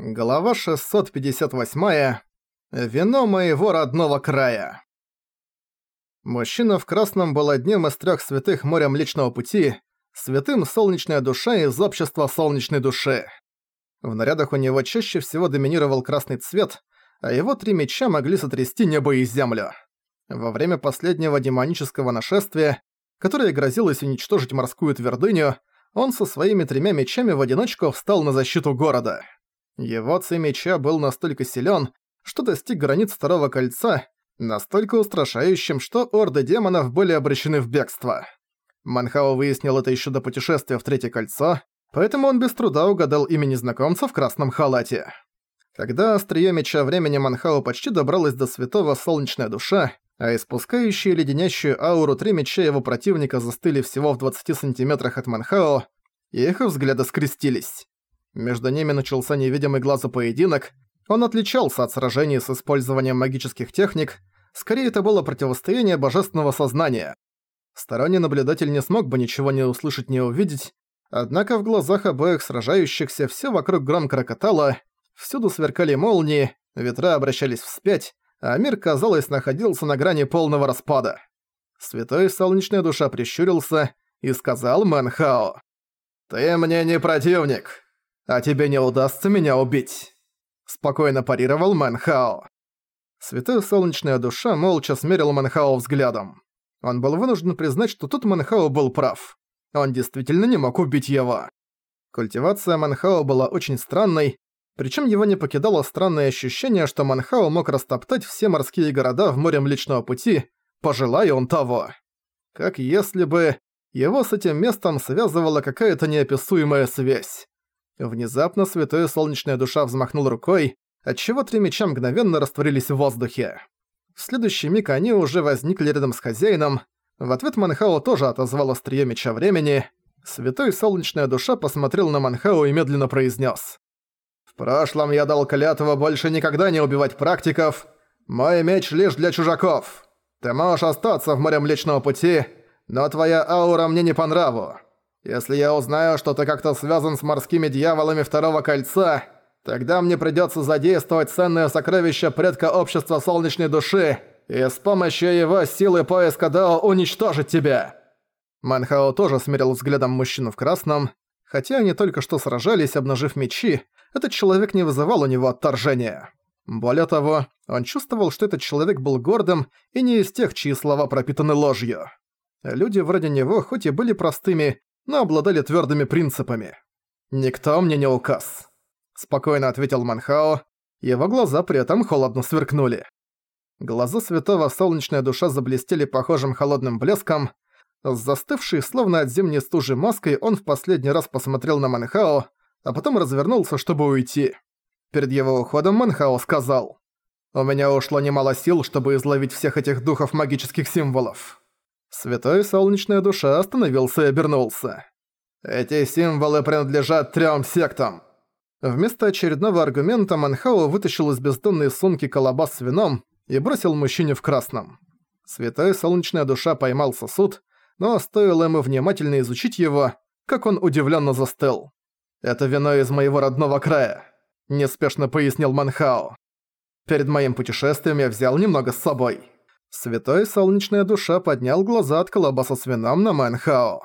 Глава 658. Вино моего родного края. Мужчина в красном был одним из трех святых моря Млечного Пути, святым солнечная душа из общества солнечной души. В нарядах у него чаще всего доминировал красный цвет, а его три меча могли сотрясти небо и землю. Во время последнего демонического нашествия, которое грозилось уничтожить морскую твердыню, он со своими тремя мечами в одиночку встал на защиту города. Его ци меча был настолько силен, что достиг границ второго кольца, настолько устрашающим, что орды демонов были обращены в бегство. Манхао выяснил это еще до путешествия в Третье кольцо, поэтому он без труда угадал имя незнакомца в красном халате. Когда острие меча времени Манхао почти добралось до святого солнечная душа, а испускающие леденящую ауру три меча его противника застыли всего в 20 сантиметрах от Манхао, их взгляды скрестились. Между ними начался невидимый глазу поединок. Он отличался от сражений с использованием магических техник, скорее это было противостояние божественного сознания. Сторонний наблюдатель не смог бы ничего не услышать, не увидеть, однако в глазах обоих сражающихся все вокруг громко рокотало, всюду сверкали молнии, ветра обращались вспять, а мир, казалось, находился на грани полного распада. Святой Солнечная Душа прищурился и сказал Мэнхао. «Ты мне не противник а тебе не удастся меня убить!» Спокойно парировал Мэнхао. Святая солнечная душа молча смерил Мэнхао взглядом. Он был вынужден признать, что тут Мэнхао был прав. Он действительно не мог убить его. Культивация Манхао была очень странной, причем его не покидало странное ощущение, что Манхао мог растоптать все морские города в море Млечного Пути, пожелая он того. Как если бы его с этим местом связывала какая-то неописуемая связь. Внезапно святая солнечная душа взмахнул рукой, отчего три меча мгновенно растворились в воздухе. В следующий миг они уже возникли рядом с хозяином. В ответ Манхао тоже отозвал острие меча времени. Святой солнечная душа посмотрел на Манхао и медленно произнес: «В прошлом я дал клятву больше никогда не убивать практиков. Мой меч лишь для чужаков. Ты можешь остаться в море Млечного Пути, но твоя аура мне не по нраву. Если я узнаю, что ты как-то связан с морскими дьяволами Второго Кольца, тогда мне придётся задействовать ценное сокровище предка Общества Солнечной Души и с помощью его силы поиска Дао уничтожить тебя!» Манхао тоже смирил взглядом мужчину в красном. Хотя они только что сражались, обнажив мечи, этот человек не вызывал у него отторжения. Более того, он чувствовал, что этот человек был гордым и не из тех, чьи слова пропитаны ложью. Люди вроде него, хоть и были простыми, но обладали твердыми принципами. «Никто мне не указ», — спокойно ответил Манхао, его глаза при этом холодно сверкнули. Глаза святого солнечная душа заблестели похожим холодным блеском, с застывшей, словно от зимней стужи маской, он в последний раз посмотрел на Манхао, а потом развернулся, чтобы уйти. Перед его уходом Манхао сказал, «У меня ушло немало сил, чтобы изловить всех этих духов магических символов. Святой Солнечная Душа остановился и обернулся. «Эти символы принадлежат трём сектам!» Вместо очередного аргумента Манхао вытащил из бездонной сумки колобас с вином и бросил мужчине в красном. Святой Солнечная Душа поймал сосуд, но стоило ему внимательно изучить его, как он удивленно застыл. «Это вино из моего родного края», – неспешно пояснил Манхао. «Перед моим путешествием я взял немного с собой». Святой Солнечная Душа поднял глаза от колобаса с вином на Мэнхао.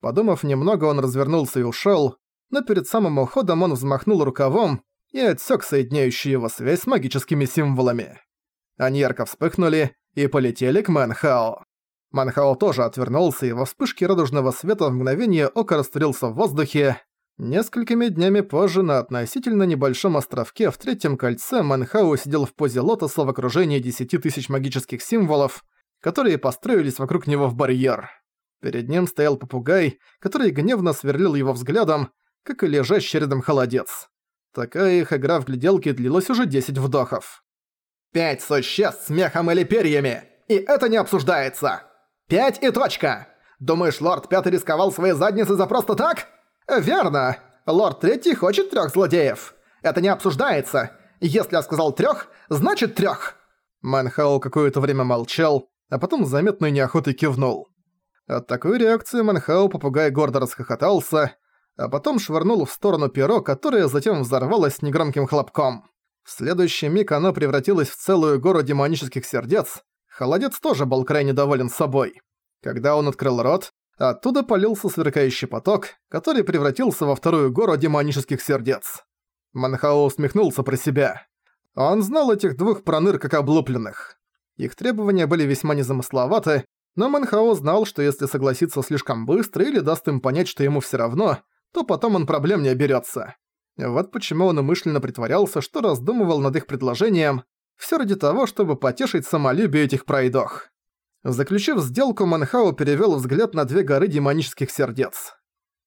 Подумав немного, он развернулся и ушёл, но перед самым уходом он взмахнул рукавом и отсёк соединяющую его связь с магическими символами. Они ярко вспыхнули и полетели к Мэнхао. Манхао тоже отвернулся, и во вспышке радужного света в мгновение ока растворился в воздухе, Несколькими днями позже на относительно небольшом островке в Третьем кольце Манхау сидел в позе лотоса в окружении десяти тысяч магических символов, которые построились вокруг него в барьер. Перед ним стоял попугай, который гневно сверлил его взглядом, как и лежащий рядом холодец. Такая их игра в гляделки длилась уже 10 вдохов. «Пять существ с мехом или перьями! И это не обсуждается! Пять и точка! Думаешь, лорд Пятый рисковал своей задницей за просто так?» «Верно. Лорд Третий хочет трёх злодеев. Это не обсуждается. Если я сказал трёх, значит трёх». Манхау какое-то время молчал, а потом с заметной неохотой кивнул. От такой реакции Манхау попугай гордо расхохотался, а потом швырнул в сторону перо, которое затем взорвалось негромким хлопком. В следующий миг оно превратилось в целую гору демонических сердец. Холодец тоже был крайне доволен собой. Когда он открыл рот, оттуда полился сверкающий поток, который превратился во вторую гору демонических сердец. Манхао усмехнулся про себя. Он знал этих двух проныр как облупленных. Их требования были весьма незамысловаты, но Манхао знал, что если согласится слишком быстро или даст им понять, что ему всё равно, то потом он проблем не оберётся. Вот почему он умышленно притворялся, что раздумывал над их предложением, всё ради того, чтобы потешить самолюбие этих пройдох. Заключив сделку, Манхао перевёл взгляд на две горы демонических сердец.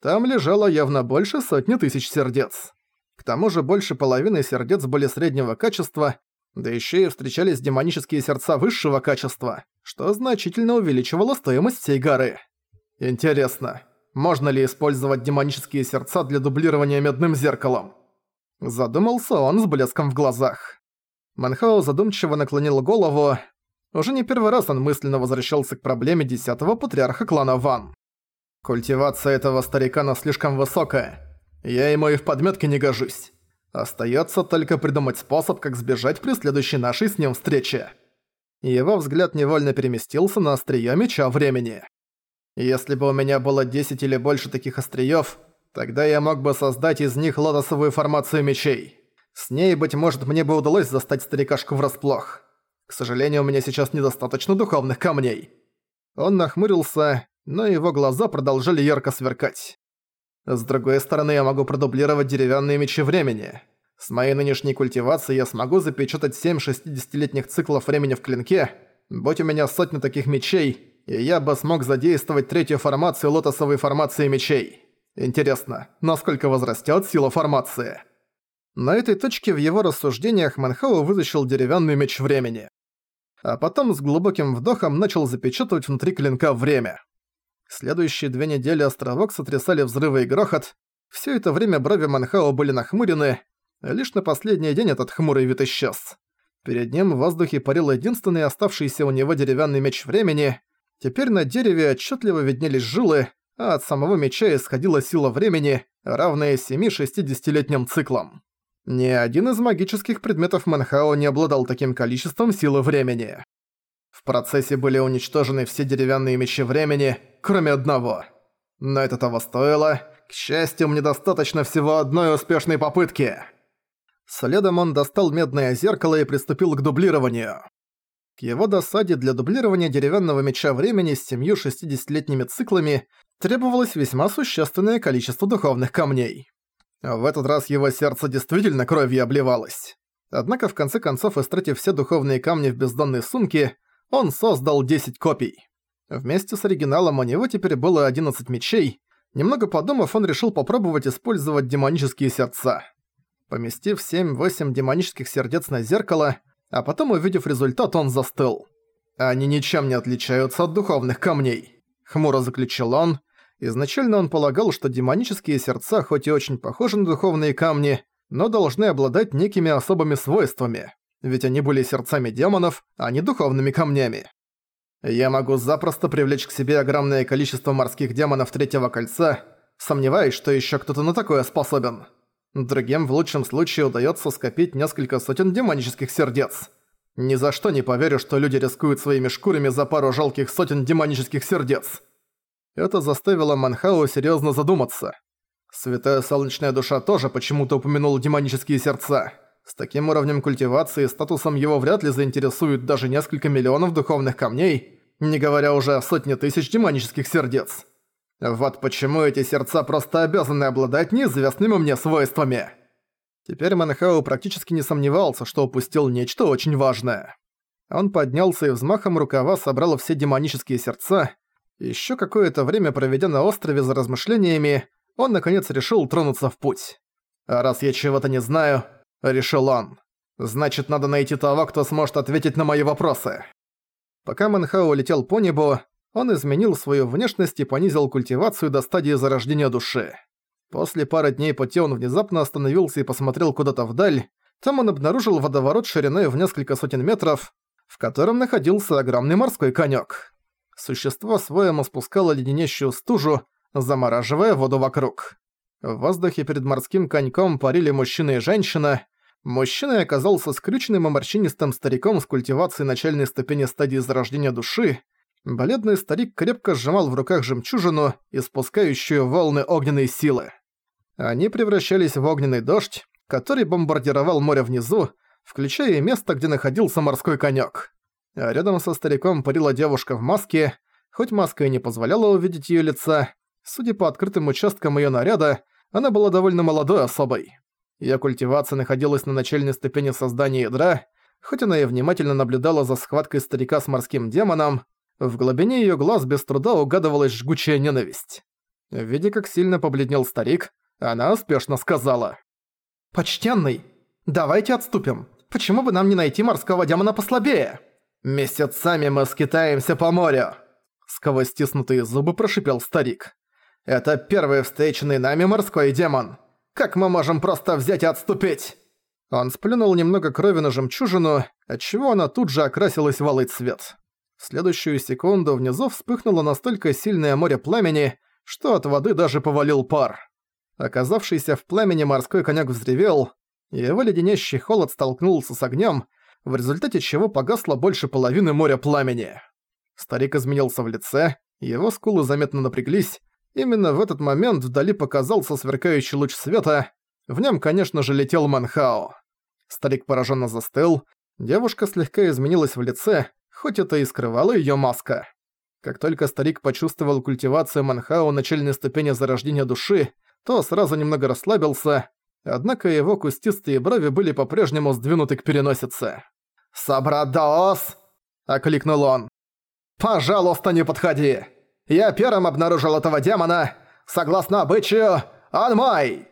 Там лежало явно больше сотни тысяч сердец. К тому же больше половины сердец были среднего качества, да ещё и встречались демонические сердца высшего качества, что значительно увеличивало стоимость всей горы. Интересно, можно ли использовать демонические сердца для дублирования медным зеркалом? Задумался он с блеском в глазах. Манхао задумчиво наклонил голову. Уже не первый раз он мысленно возвращался к проблеме десятого патриарха клана Ван. Культивация этого старикана слишком высокая. Я ему и в подметке не гожусь. Остаётся только придумать способ, как сбежать при следующей нашей с ним встрече. Его взгляд невольно переместился на острие меча времени. Если бы у меня было 10 или больше таких остриёв, тогда я мог бы создать из них лотосовую формацию мечей. С ней, быть может, мне бы удалось застать старикашку врасплох. К сожалению, у меня сейчас недостаточно духовных камней. Он нахмурился, но его глаза продолжали ярко сверкать. С другой стороны, я могу продублировать деревянные мечи времени. С моей нынешней культивацией я смогу запечатать 7 60-летних циклов времени в клинке. Будь у меня сотня таких мечей, и я бы смог задействовать третью формацию лотосовой формации мечей. Интересно, насколько возрастет сила формации? На этой точке в его рассуждениях Манхау вытащил деревянный меч времени. А потом с глубоким вдохом начал запечатывать внутри клинка время. Следующие две недели островок сотрясали взрывы и грохот. Все это время брови Манхао были нахмурены. Лишь на последний день этот хмурый вид исчез. Перед ним в воздухе парил единственный оставшийся у него деревянный меч времени. Теперь на дереве отчетливо виднелись жилы, а от самого меча исходила сила времени, равная 7-60-летним циклам. Ни один из магических предметов Манхао не обладал таким количеством силы времени. В процессе были уничтожены все деревянные мечи времени, кроме одного. Но это того стоило. К счастью, мне достаточно всего одной успешной попытки. Следом он достал медное зеркало и приступил к дублированию. К его досаде для дублирования деревянного меча времени с семью 60-летними циклами требовалось весьма существенное количество духовных камней. В этот раз его сердце действительно кровью обливалось. Однако в конце концов, истратив все духовные камни в бездонной сумке, он создал 10 копий. Вместе с оригиналом у него теперь было 11 мечей. Немного подумав, он решил попробовать использовать демонические сердца. Поместив 7-8 демонических сердец на зеркало, а потом, увидев результат, он застыл. Они ничем не отличаются от духовных камней. Хмуро заключил он. Изначально он полагал, что демонические сердца хоть и очень похожи на духовные камни, но должны обладать некими особыми свойствами ведь они были сердцами демонов, а не духовными камнями. Я могу запросто привлечь к себе огромное количество морских демонов Третьего Кольца, сомневаюсь, что еще кто-то на такое способен. Другим в лучшем случае удается скопить несколько сотен демонических сердец. Ни за что не поверю, что люди рискуют своими шкурами за пару жалких сотен демонических сердец. Это заставило Манхау серьезно задуматься. Святая Солнечная Душа тоже почему-то упомянула демонические сердца. С таким уровнем культивации и статусом его вряд ли заинтересуют даже несколько миллионов духовных камней, не говоря уже о сотне тысяч демонических сердец. Вот почему эти сердца просто обязаны обладать неизвестными мне свойствами. Теперь Манхау практически не сомневался, что упустил нечто очень важное. Он поднялся и взмахом рукава собрал все демонические сердца. Ещё какое-то время проведя на острове за размышлениями, он наконец решил тронуться в путь. А раз я чего-то не знаю, — решил он. «Значит, надо найти того, кто сможет ответить на мои вопросы». Пока Мэнхао летел по небу, он изменил свою внешность и понизил культивацию до стадии зарождения души. После пары дней пути он внезапно остановился и посмотрел куда-то вдаль. Там он обнаружил водоворот шириной в несколько сотен метров, в котором находился огромный морской конёк. Существо своему спускало леденящую стужу, замораживая воду вокруг. В воздухе перед морским коньком парили мужчина и женщина. Мужчиной оказался скрюченным и морщинистым стариком с культивацией начальной ступени стадии зарождения души. Бледный старик крепко сжимал в руках жемчужину, испускающую волны огненной силы. Они превращались в огненный дождь, который бомбардировал море внизу, включая место, где находился морской конек. А рядом со стариком парила девушка в маске, хоть маска и не позволяла увидеть ее лица, судя по открытым участкам ее наряда, она была довольно молодой особой. Её культивация находилась на начальной ступени создания ядра, хоть она и внимательно наблюдала за схваткой старика с морским демоном, в глубине её глаз без труда угадывалась жгучая ненависть. Видя, как сильно побледнел старик, она успешно сказала. «Почтенный, давайте отступим. Почему бы нам не найти морского демона послабее?» «Месяцами мы скитаемся по морю!» Сквозь стиснутые зубы прошипел старик. «Это первый встреченный нами морской демон. Как мы можем просто взять и отступить?» Он сплюнул немного крови на жемчужину, отчего она тут же окрасилась в алый цвет. В следующую секунду внизу вспыхнуло настолько сильное море пламени, что от воды даже повалил пар. Оказавшийся в пламени морской конек взревел, и его леденящий холод столкнулся с огнем, в результате чего погасло больше половины моря пламени. Старик изменился в лице, его скулы заметно напряглись. Именно в этот момент вдали показался сверкающий луч света. В нем, конечно же, летел Манхао. Старик пораженно застыл. Девушка слегка изменилась в лице, хоть это и скрывала ее маска. Как только старик почувствовал культивацию Манхао начальной ступени зарождения души, то сразу немного расслабился, однако его кустистые брови были по-прежнему сдвинуты к переносице. «Собрадаос!» – окликнул он. «Пожалуйста, не подходи! Я первым обнаружил этого демона! Согласно обычаю, он мой!»